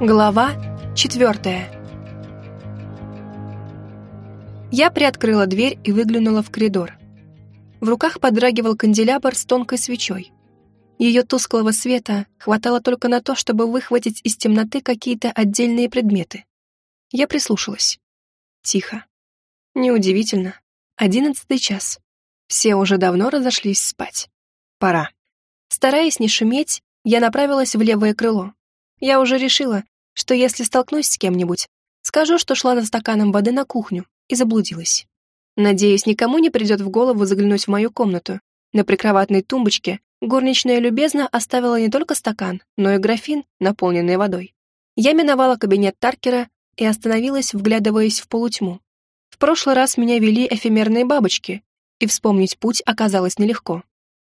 Глава четвертая. Я приоткрыла дверь и выглянула в коридор. В руках подрагивал канделябр с тонкой свечой. Ее тусклого света хватало только на то, чтобы выхватить из темноты какие-то отдельные предметы. Я прислушалась. Тихо. Неудивительно. Одиннадцатый час. Все уже давно разошлись спать. Пора. Стараясь не шуметь, я направилась в левое крыло. Я уже решила, что если столкнусь с кем-нибудь, скажу, что шла за стаканом воды на кухню и заблудилась. Надеюсь, никому не придет в голову заглянуть в мою комнату. На прикроватной тумбочке горничная любезно оставила не только стакан, но и графин, наполненный водой. Я миновала кабинет Таркера и остановилась, вглядываясь в полутьму. В прошлый раз меня вели эфемерные бабочки, и вспомнить путь оказалось нелегко.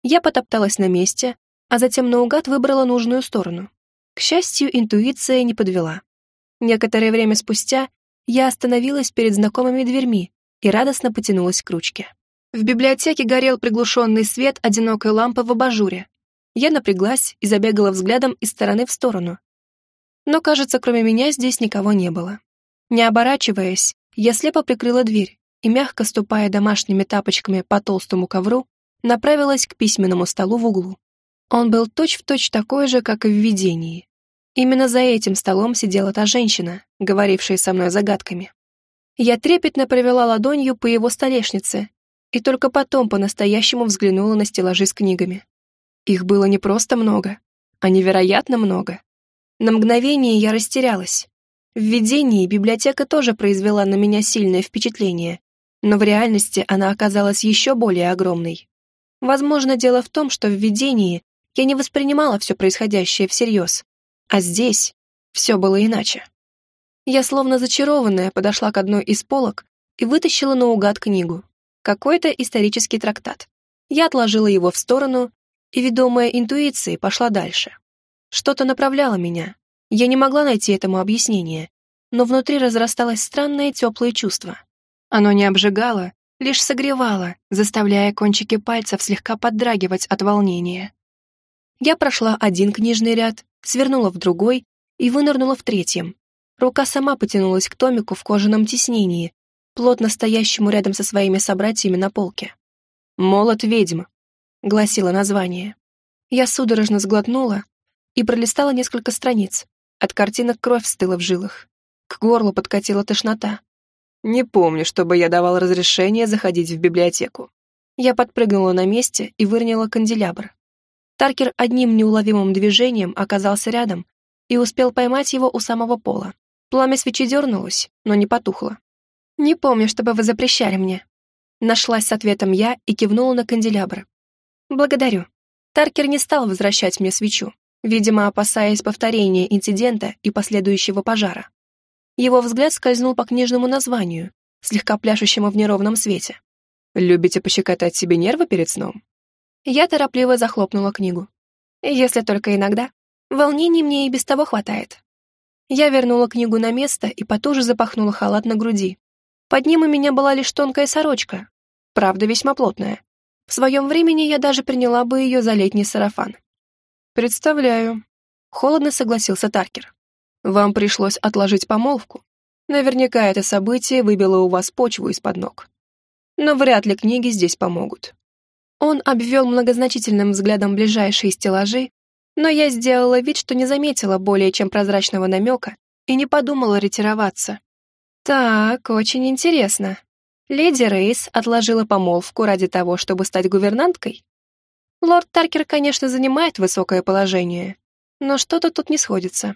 Я потопталась на месте, а затем наугад выбрала нужную сторону. К счастью, интуиция не подвела. Некоторое время спустя я остановилась перед знакомыми дверьми и радостно потянулась к ручке. В библиотеке горел приглушенный свет одинокой лампы в абажуре. Я напряглась и забегала взглядом из стороны в сторону. Но, кажется, кроме меня здесь никого не было. Не оборачиваясь, я слепо прикрыла дверь и, мягко ступая домашними тапочками по толстому ковру, направилась к письменному столу в углу. Он был точь-в-точь точь такой же, как и в видении. Именно за этим столом сидела та женщина, говорившая со мной загадками. Я трепетно провела ладонью по его столешнице и только потом по-настоящему взглянула на стеллажи с книгами. Их было не просто много, а невероятно много. На мгновение я растерялась. В видении библиотека тоже произвела на меня сильное впечатление, но в реальности она оказалась еще более огромной. Возможно, дело в том, что в видении я не воспринимала все происходящее всерьез. А здесь все было иначе. Я словно зачарованная подошла к одной из полок и вытащила наугад книгу. Какой-то исторический трактат. Я отложила его в сторону и, ведомая интуицией, пошла дальше. Что-то направляло меня. Я не могла найти этому объяснение, но внутри разрасталось странное теплое чувство. Оно не обжигало, лишь согревало, заставляя кончики пальцев слегка поддрагивать от волнения. Я прошла один книжный ряд, свернула в другой и вынырнула в третьем. Рука сама потянулась к томику в кожаном тиснении, плотно стоящему рядом со своими собратьями на полке. «Молот ведьм», — гласило название. Я судорожно сглотнула и пролистала несколько страниц. От картинок кровь стыла в жилах. К горлу подкатила тошнота. Не помню, чтобы я давал разрешение заходить в библиотеку. Я подпрыгнула на месте и выронила канделябр. Таркер одним неуловимым движением оказался рядом и успел поймать его у самого пола. Пламя свечи дернулось, но не потухло. «Не помню, чтобы вы запрещали мне». Нашлась с ответом я и кивнула на канделябр. «Благодарю». Таркер не стал возвращать мне свечу, видимо, опасаясь повторения инцидента и последующего пожара. Его взгляд скользнул по книжному названию, слегка пляшущему в неровном свете. «Любите пощекотать себе нервы перед сном?» Я торопливо захлопнула книгу. Если только иногда. Волнений мне и без того хватает. Я вернула книгу на место и потуже запахнула халат на груди. Под ним у меня была лишь тонкая сорочка, правда, весьма плотная. В своем времени я даже приняла бы ее за летний сарафан. «Представляю», — холодно согласился Таркер. «Вам пришлось отложить помолвку. Наверняка это событие выбило у вас почву из-под ног. Но вряд ли книги здесь помогут. Он обвел многозначительным взглядом ближайшие стеллажи, но я сделала вид, что не заметила более чем прозрачного намека и не подумала ретироваться. Так, очень интересно. Леди Рейс отложила помолвку ради того, чтобы стать гувернанткой? Лорд Таркер, конечно, занимает высокое положение, но что-то тут не сходится.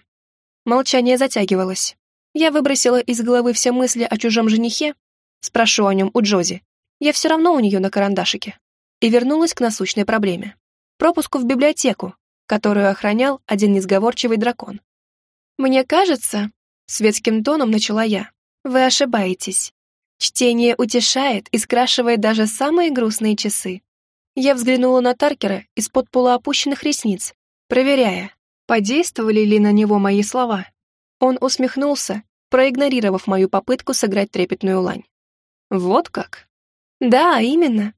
Молчание затягивалось. Я выбросила из головы все мысли о чужом женихе, спрошу о нем у Джози. Я все равно у нее на карандашике и вернулась к насущной проблеме. Пропуску в библиотеку, которую охранял один несговорчивый дракон. «Мне кажется», — светским тоном начала я, — «вы ошибаетесь. Чтение утешает и скрашивает даже самые грустные часы». Я взглянула на Таркера из-под полуопущенных ресниц, проверяя, подействовали ли на него мои слова. Он усмехнулся, проигнорировав мою попытку сыграть трепетную лань. «Вот как?» «Да, именно.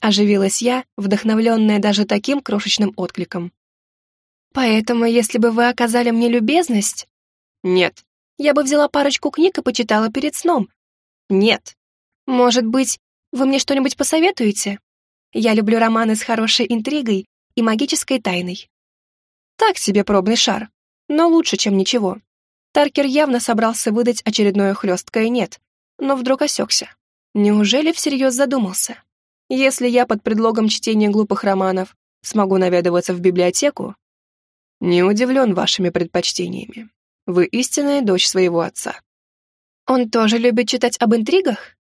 Оживилась я, вдохновленная даже таким крошечным откликом. «Поэтому, если бы вы оказали мне любезность...» Нет. Я бы взяла парочку книг и почитала перед сном. Нет. Может быть, вы мне что-нибудь посоветуете? Я люблю романы с хорошей интригой и магической тайной. Так себе пробный шар, но лучше, чем ничего. Таркер явно собрался выдать очередное хлесткое «нет», но вдруг осекся. Неужели всерьез задумался? Если я под предлогом чтения глупых романов смогу наведываться в библиотеку, не удивлен вашими предпочтениями. Вы истинная дочь своего отца. Он тоже любит читать об интригах?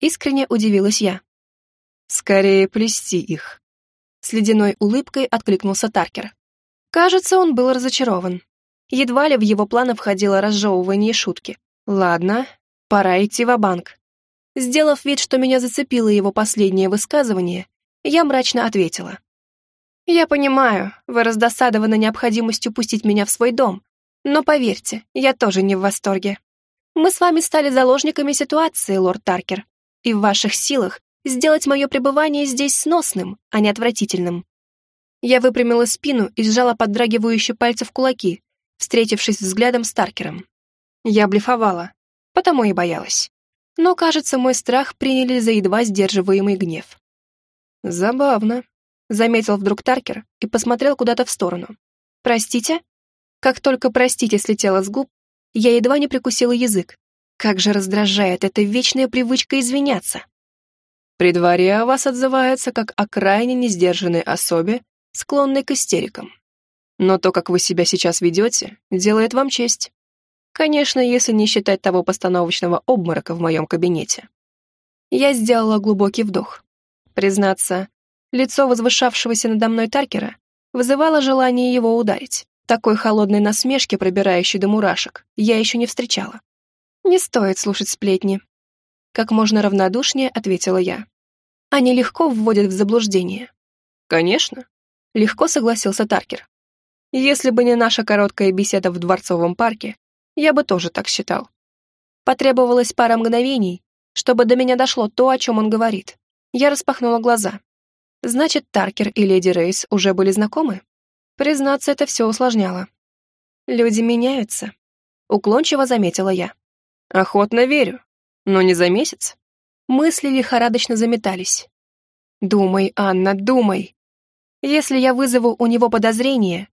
Искренне удивилась я. Скорее плести их. С ледяной улыбкой откликнулся Таркер. Кажется, он был разочарован. Едва ли в его планы входило разжевывание шутки. Ладно, пора идти в банк Сделав вид, что меня зацепило его последнее высказывание, я мрачно ответила. «Я понимаю, вы раздосадованы необходимостью пустить меня в свой дом, но поверьте, я тоже не в восторге. Мы с вами стали заложниками ситуации, лорд Таркер, и в ваших силах сделать мое пребывание здесь сносным, а не отвратительным». Я выпрямила спину и сжала поддрагивающие пальцы в кулаки, встретившись взглядом с Таркером. Я блефовала, потому и боялась. Но, кажется, мой страх приняли за едва сдерживаемый гнев. «Забавно», — заметил вдруг Таркер и посмотрел куда-то в сторону. «Простите?» Как только «простите» слетело с губ, я едва не прикусила язык. Как же раздражает эта вечная привычка извиняться. При дворе о вас отзывается как о крайне несдержанной особе, склонной к истерикам. Но то, как вы себя сейчас ведете, делает вам честь. Конечно, если не считать того постановочного обморока в моем кабинете. Я сделала глубокий вдох. Признаться, лицо возвышавшегося надо мной Таркера вызывало желание его ударить. Такой холодной насмешки, пробирающей до мурашек, я еще не встречала. Не стоит слушать сплетни. Как можно равнодушнее ответила я. Они легко вводят в заблуждение. Конечно. Легко согласился Таркер. Если бы не наша короткая беседа в Дворцовом парке, я бы тоже так считал. Потребовалось пара мгновений, чтобы до меня дошло то, о чем он говорит. Я распахнула глаза. Значит, Таркер и леди Рейс уже были знакомы? Признаться, это все усложняло. Люди меняются. Уклончиво заметила я. Охотно верю. Но не за месяц. Мысли лихорадочно заметались. Думай, Анна, думай. Если я вызову у него подозрение,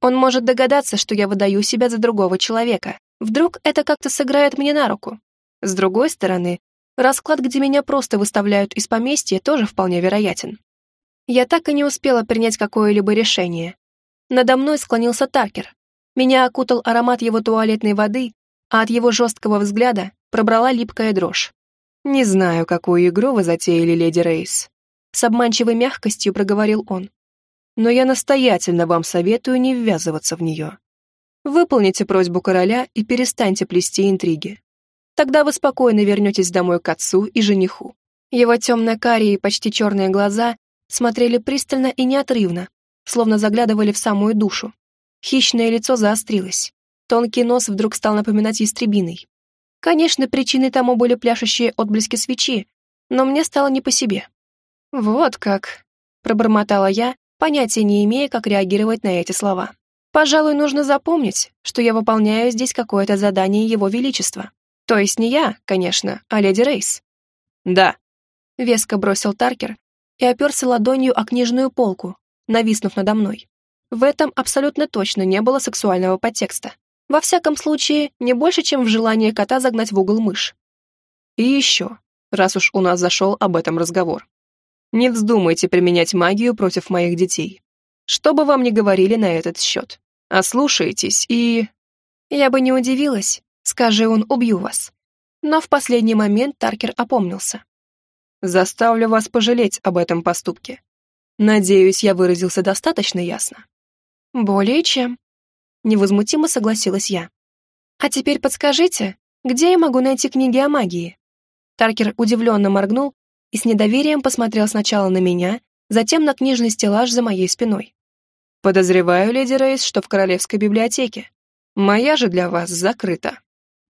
он может догадаться, что я выдаю себя за другого человека. Вдруг это как-то сыграет мне на руку. С другой стороны, расклад, где меня просто выставляют из поместья, тоже вполне вероятен. Я так и не успела принять какое-либо решение, надо мной склонился Таркер. Меня окутал аромат его туалетной воды, а от его жесткого взгляда пробрала липкая дрожь. «Не знаю, какую игру вы затеяли, леди Рейс», — с обманчивой мягкостью проговорил он. «Но я настоятельно вам советую не ввязываться в нее. Выполните просьбу короля и перестаньте плести интриги. Тогда вы спокойно вернетесь домой к отцу и жениху». Его темно-карие и почти черные глаза смотрели пристально и неотрывно, словно заглядывали в самую душу. Хищное лицо заострилось. Тонкий нос вдруг стал напоминать ястребиный. Конечно, причиной тому были пляшущие отблески свечи, но мне стало не по себе. «Вот как», — пробормотала я, понятия не имея, как реагировать на эти слова. «Пожалуй, нужно запомнить, что я выполняю здесь какое-то задание Его Величества. То есть не я, конечно, а леди Рейс». «Да», — веско бросил Таркер и оперся ладонью о книжную полку, нависнув надо мной. В этом абсолютно точно не было сексуального подтекста. Во всяком случае, не больше, чем в желании кота загнать в угол мышь. И еще, раз уж у нас зашел об этом разговор. Не вздумайте применять магию против моих детей. Что бы вам ни говорили на этот счет. Ослушайтесь и... Я бы не удивилась, скажи он, убью вас. Но в последний момент Таркер опомнился. Заставлю вас пожалеть об этом поступке. Надеюсь, я выразился достаточно ясно. Более чем. Невозмутимо согласилась я. А теперь подскажите, где я могу найти книги о магии? Таркер удивленно моргнул и с недоверием посмотрел сначала на меня, затем на книжный стеллаж за моей спиной. Подозреваю, леди Рейс, что в королевской библиотеке. Моя же для вас закрыта.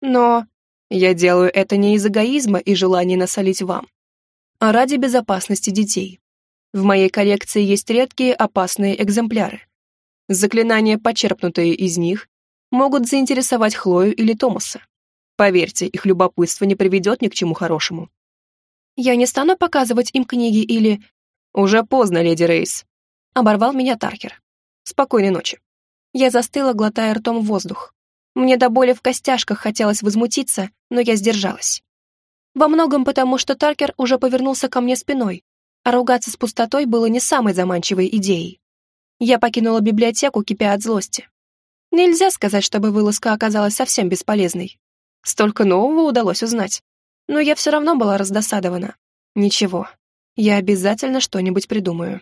Но я делаю это не из эгоизма и желания насолить вам, а ради безопасности детей. В моей коллекции есть редкие опасные экземпляры. Заклинания, почерпнутые из них, могут заинтересовать Хлою или Томаса. Поверьте, их любопытство не приведет ни к чему хорошему. Я не стану показывать им книги или... Уже поздно, леди Рейс. Оборвал меня Таркер. Спокойной ночи. Я застыла, глотая ртом воздух. Мне до боли в костяшках хотелось возмутиться, но я сдержалась. Во многом потому, что Таркер уже повернулся ко мне спиной, а ругаться с пустотой было не самой заманчивой идеей. Я покинула библиотеку, кипя от злости. Нельзя сказать, чтобы вылазка оказалась совсем бесполезной. Столько нового удалось узнать. Но я все равно была раздосадована. Ничего, я обязательно что-нибудь придумаю.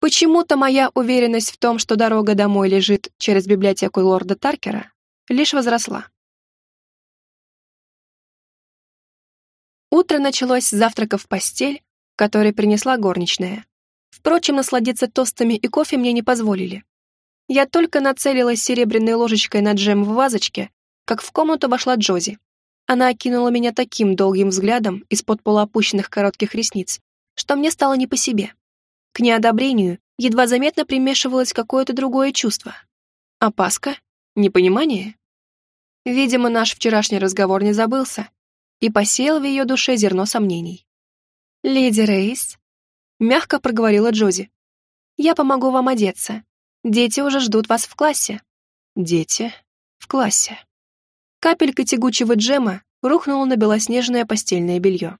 Почему-то моя уверенность в том, что дорога домой лежит через библиотеку лорда Таркера, лишь возросла. Утро началось с завтрака в постель, который принесла горничная. Впрочем, насладиться тостами и кофе мне не позволили. Я только нацелилась серебряной ложечкой на джем в вазочке, как в комнату вошла Джози. Она окинула меня таким долгим взглядом из-под полуопущенных коротких ресниц, что мне стало не по себе. К неодобрению едва заметно примешивалось какое-то другое чувство. Опаска? Непонимание? Видимо, наш вчерашний разговор не забылся, и посеял в ее душе зерно сомнений. «Леди Рейс», — мягко проговорила Джози, — «я помогу вам одеться. Дети уже ждут вас в классе». «Дети? В классе?» Капелька тягучего джема рухнула на белоснежное постельное белье.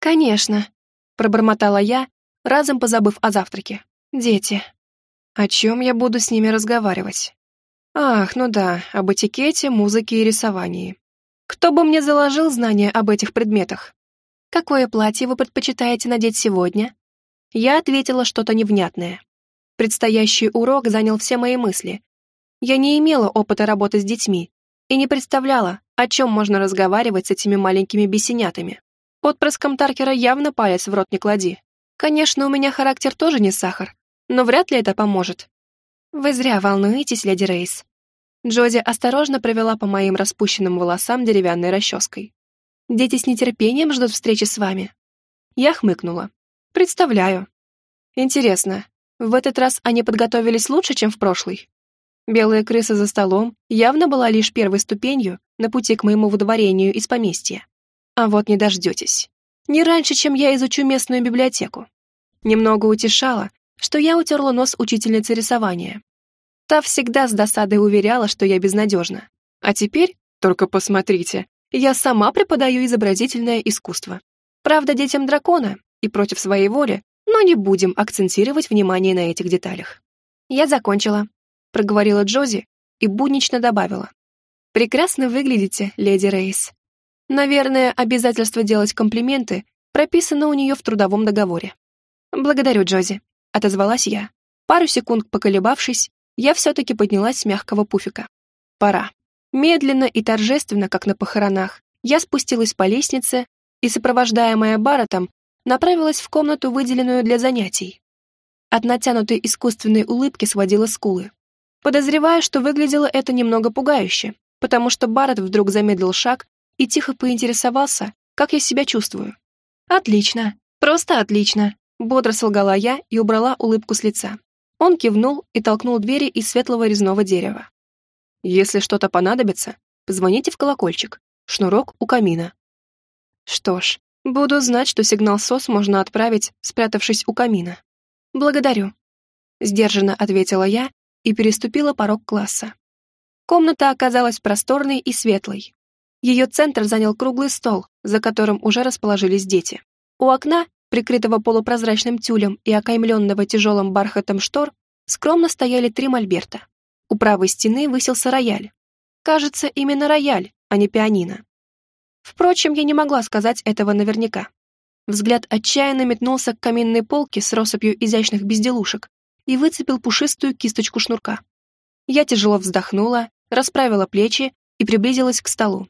«Конечно», — пробормотала я, разом позабыв о завтраке. «Дети. О чем я буду с ними разговаривать?» «Ах, ну да, об этикете, музыке и рисовании. Кто бы мне заложил знания об этих предметах? Какое платье вы предпочитаете надеть сегодня? Я ответила что-то невнятное. Предстоящий урок занял все мои мысли. Я не имела опыта работы с детьми и не представляла, о чем можно разговаривать с этими маленькими бесенятами. Отпрыском Таркера явно палец в рот не клади. Конечно, у меня характер тоже не сахар, но вряд ли это поможет. Вы зря волнуетесь, леди Рейс. Джози осторожно провела по моим распущенным волосам деревянной расческой. «Дети с нетерпением ждут встречи с вами». Я хмыкнула. «Представляю. Интересно, в этот раз они подготовились лучше, чем в прошлый?» Белая крыса за столом явно была лишь первой ступенью на пути к моему выдворению из поместья. А вот не дождетесь. Не раньше, чем я изучу местную библиотеку. Немного утешало, что я утерла нос учительницы рисования, Та всегда с досадой уверяла, что я безнадежна. А теперь, только посмотрите, я сама преподаю изобразительное искусство. Правда, детям дракона и против своей воли, но не будем акцентировать внимание на этих деталях. «Я закончила», — проговорила Джози и буднично добавила. «Прекрасно выглядите, леди Рейс. Наверное, обязательство делать комплименты прописано у нее в трудовом договоре». «Благодарю, Джози», — отозвалась я. Пару секунд поколебавшись, я все-таки поднялась с мягкого пуфика. Пора. Медленно и торжественно, как на похоронах, я спустилась по лестнице и, сопровождаемая Барретом, направилась в комнату, выделенную для занятий. От натянутой искусственной улыбки сводила скулы. Подозревая, что выглядело это немного пугающе, потому что Барретт вдруг замедлил шаг и тихо поинтересовался, как я себя чувствую. «Отлично, просто отлично», — бодро солгала я и убрала улыбку с лица. Он кивнул и толкнул двери из светлого резного дерева. «Если что-то понадобится, позвоните в колокольчик. Шнурок у камина». Что ж, буду знать, что сигнал СОС можно отправить, спрятавшись у камина. «Благодарю», — сдержанно ответила я и переступила порог класса. Комната оказалась просторной и светлой. Ее центр занял круглый стол, за которым уже расположились дети. У окна прикрытого полупрозрачным тюлем и окаймленного тяжелым бархатом штор, скромно стояли три мольберта. У правой стены высился рояль. Кажется, именно рояль, а не пианино. Впрочем, я не могла сказать этого наверняка. Взгляд отчаянно метнулся к каминной полке с россыпью изящных безделушек и выцепил пушистую кисточку шнурка. Я тяжело вздохнула, расправила плечи и приблизилась к столу.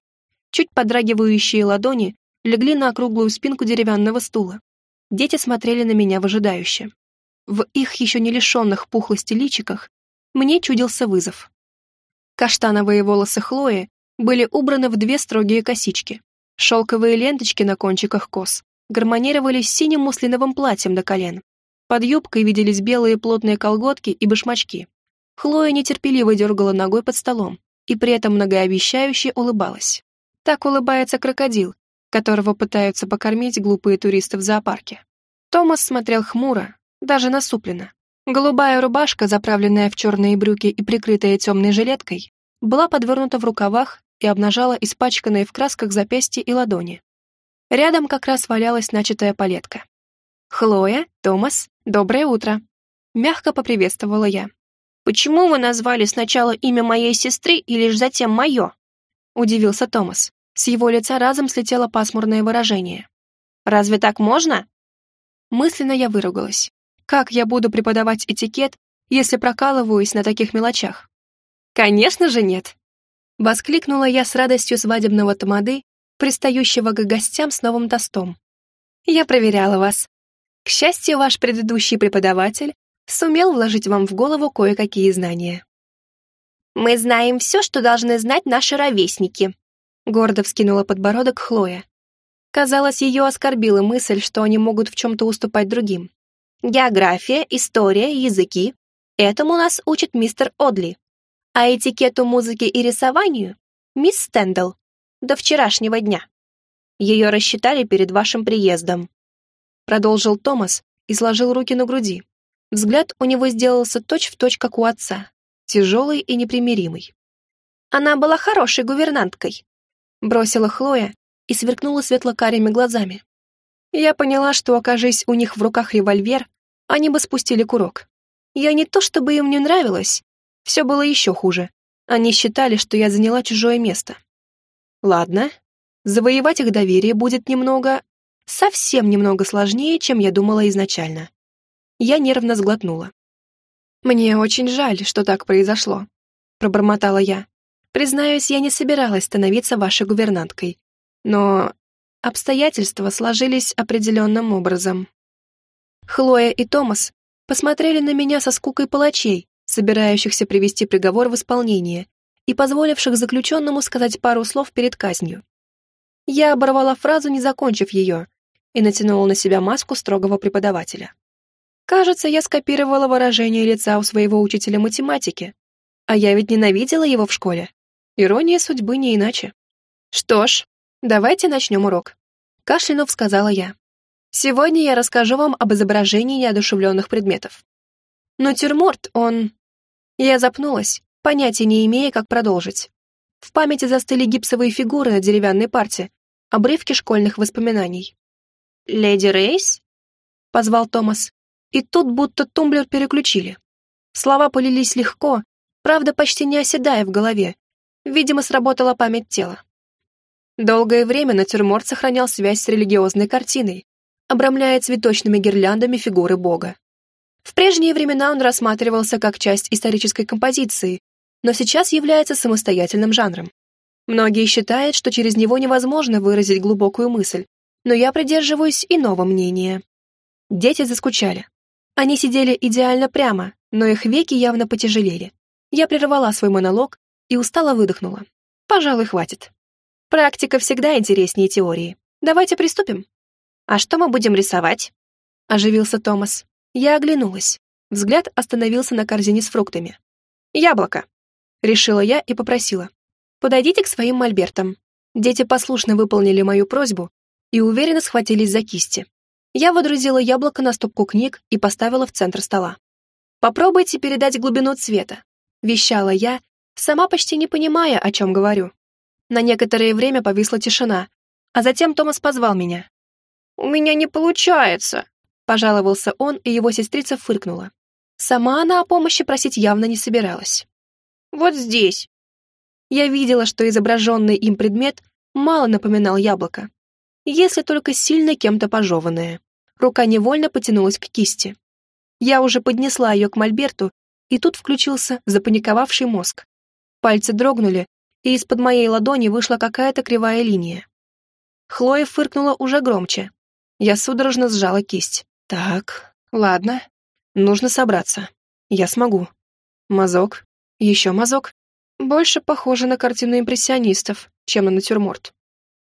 Чуть подрагивающие ладони легли на округлую спинку деревянного стула. Дети смотрели на меня выжидающе. В их еще не лишенных пухлости личиках мне чудился вызов. Каштановые волосы Хлои были убраны в две строгие косички. Шелковые ленточки на кончиках кос гармонировали с синим муслиновым платьем до колен. Под юбкой виделись белые плотные колготки и башмачки. Хлоя нетерпеливо дергала ногой под столом, и при этом многообещающе улыбалась. Так улыбается крокодил, которого пытаются покормить глупые туристы в зоопарке. Томас смотрел хмуро, даже насупленно. Голубая рубашка, заправленная в черные брюки и прикрытая темной жилеткой, была подвернута в рукавах и обнажала испачканные в красках запястья и ладони. Рядом как раз валялась начатая палетка. «Хлоя, Томас, доброе утро!» Мягко поприветствовала я. «Почему вы назвали сначала имя моей сестры и лишь затем мое?» Удивился Томас. С его лица разом слетело пасмурное выражение. «Разве так можно?» Мысленно я выругалась. Как я буду преподавать этикет, если прокалываюсь на таких мелочах? Конечно же нет. Воскликнула я с радостью свадебного тамады, пристающего к гостям с новым тостом. Я проверяла вас. К счастью, ваш предыдущий преподаватель сумел вложить вам в голову кое-какие знания. «Мы знаем все, что должны знать наши ровесники», гордо вскинула подбородок Хлоя. Казалось, ее оскорбила мысль, что они могут в чем-то уступать другим. География, история, языки. Этому нас учит мистер Одли. А этикету музыки и рисованию — мисс Стендл. До вчерашнего дня. Ее рассчитали перед вашим приездом. Продолжил Томас и сложил руки на груди. Взгляд у него сделался точь-в-точь, точь, как у отца, тяжелый и непримиримый. Она была хорошей гувернанткой. Бросила Хлоя и сверкнула светло-карими глазами. Я поняла, что, окажись у них в руках револьвер, они бы спустили курок. Я не то чтобы им не нравилась, все было еще хуже. Они считали, что я заняла чужое место. Ладно, завоевать их доверие будет немного, совсем немного сложнее, чем я думала изначально. Я нервно сглотнула. «Мне очень жаль, что так произошло», — пробормотала я. «Признаюсь, я не собиралась становиться вашей гувернанткой. Но Обстоятельства сложились определенным образом. Хлоя и Томас посмотрели на меня со скукой палачей, собирающихся привести приговор в исполнение и позволивших заключенному сказать пару слов перед казнью. Я оборвала фразу, не закончив ее, и натянула на себя маску строгого преподавателя. Кажется, я скопировала выражение лица у своего учителя математики, а я ведь ненавидела его в школе. Ирония судьбы не иначе. Что ж, «Давайте начнем урок», — кашлянув сказала я. «Сегодня я расскажу вам об изображении неодушевленных предметов. Но тюрморт, он...» Я запнулась, понятия не имея, как продолжить. В памяти застыли гипсовые фигуры на деревянной парте, обрывки школьных воспоминаний. «Леди Рейс?» — позвал Томас. И тут будто тумблер переключили. Слова полились легко, правда, почти не оседая в голове. Видимо, сработала память тела. Долгое время натюрморт сохранял связь с религиозной картиной, обрамляя цветочными гирляндами фигуры Бога. В прежние времена он рассматривался как часть исторической композиции, но сейчас является самостоятельным жанром. Многие считают, что через него невозможно выразить глубокую мысль, но я придерживаюсь иного мнения. Дети заскучали. Они сидели идеально прямо, но их веки явно потяжелели. Я прервала свой монолог и устало выдохнула. Пожалуй, хватит. Практика всегда интереснее теории. Давайте приступим. А что мы будем рисовать? Оживился Томас. Я оглянулась. Взгляд остановился на корзине с фруктами. Яблоко. Решила я и попросила. Подойдите к своим мольбертам. Дети послушно выполнили мою просьбу и уверенно схватились за кисти. Я водрузила яблоко на стопку книг и поставила в центр стола. «Попробуйте передать глубину цвета», — вещала я, сама почти не понимая, о чем говорю. На некоторое время повисла тишина, а затем Томас позвал меня. «У меня не получается», — пожаловался он, и его сестрица фыркнула. Сама она о помощи просить явно не собиралась. «Вот здесь». Я видела, что изображенный им предмет мало напоминал яблоко, если только сильно кем-то пожеванное. Рука невольно потянулась к кисти. Я уже поднесла ее к мольберту, и тут включился запаниковавший мозг. Пальцы дрогнули, и из-под моей ладони вышла какая-то кривая линия. Хлоя фыркнула уже громче. Я судорожно сжала кисть. Так, ладно, нужно собраться. Я смогу. Мазок, еще мазок. Больше похоже на картину импрессионистов, чем на натюрморт.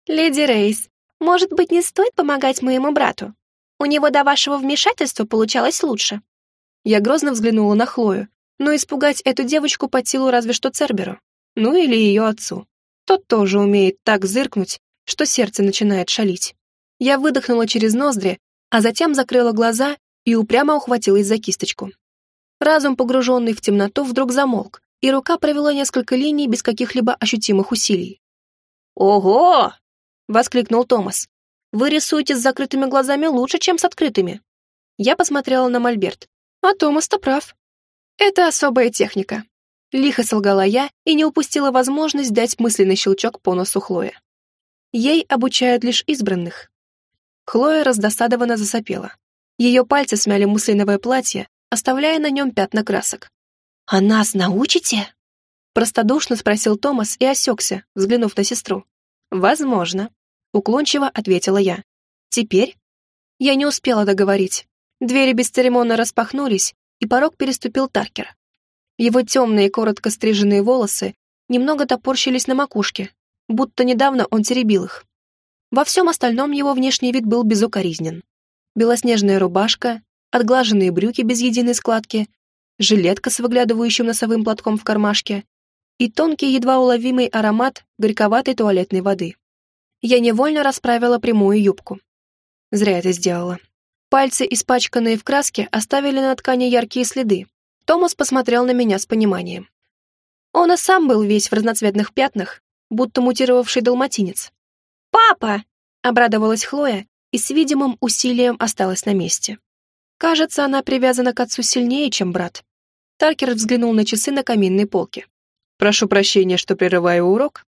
«Леди Рейс, может быть, не стоит помогать моему брату? У него до вашего вмешательства получалось лучше». Я грозно взглянула на Хлою, но испугать эту девочку под силу разве что Церберу. Ну или ее отцу. Тот тоже умеет так зыркнуть, что сердце начинает шалить. Я выдохнула через ноздри, а затем закрыла глаза и упрямо ухватилась за кисточку. Разум, погруженный в темноту, вдруг замолк, и рука провела несколько линий без каких-либо ощутимых усилий. «Ого!» — воскликнул Томас. «Вы рисуете с закрытыми глазами лучше, чем с открытыми». Я посмотрела на Мольберт. А Томас-то прав. Это особая техника. Лихо солгала я и не упустила возможность дать мысленный щелчок по носу Хлоя. Ей обучают лишь избранных. Хлоя раздосадованно засопела. Ее пальцы смяли муслиновое платье, оставляя на нем пятна красок. «А нас научите?» Простодушно спросил Томас и осекся, взглянув на сестру. «Возможно», — уклончиво ответила я. «Теперь?» Я не успела договорить. Двери бесцеремонно распахнулись, и порог переступил Таркер. Его темные, коротко стриженные волосы немного топорщились на макушке, будто недавно он теребил их. Во всем остальном его внешний вид был безукоризнен. Белоснежная рубашка, отглаженные брюки без единой складки, жилетка с выглядывающим носовым платком в кармашке и тонкий, едва уловимый аромат горьковатой туалетной воды. Я невольно расправила прямую юбку. Зря это сделала. Пальцы, испачканные в краске, оставили на ткани яркие следы. Томас посмотрел на меня с пониманием. Он и сам был весь в разноцветных пятнах, будто мутировавший далматинец. «Папа!» — обрадовалась Хлоя и с видимым усилием осталась на месте. Кажется, она привязана к отцу сильнее, чем брат. Таркер взглянул на часы на каминной полке. «Прошу прощения, что прерываю урок».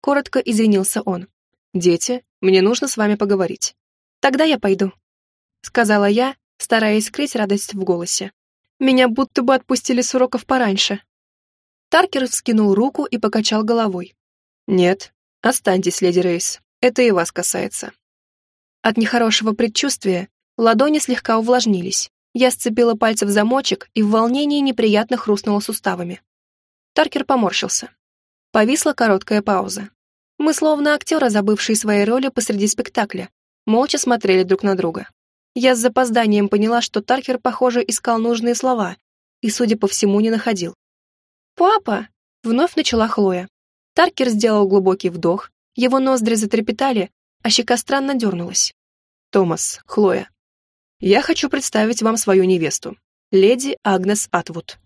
Коротко извинился он. «Дети, мне нужно с вами поговорить. Тогда я пойду», — сказала я, стараясь скрыть радость в голосе. Меня будто бы отпустили с уроков пораньше. Таркер вскинул руку и покачал головой. «Нет, останьтесь, леди Рейс. Это и вас касается». От нехорошего предчувствия ладони слегка увлажнились. Я сцепила пальцы в замочек и в волнении неприятно хрустнула суставами. Таркер поморщился. Повисла короткая пауза. Мы, словно актеры, забывшие свои роли посреди спектакля, молча смотрели друг на друга. Я с запозданием поняла, что Таркер, похоже, искал нужные слова и, судя по всему, не находил. «Папа!» — вновь начала Хлоя. Таркер сделал глубокий вдох, его ноздри затрепетали, а щека странно дернулась. «Томас, Хлоя, я хочу представить вам свою невесту, леди Агнес Атвуд».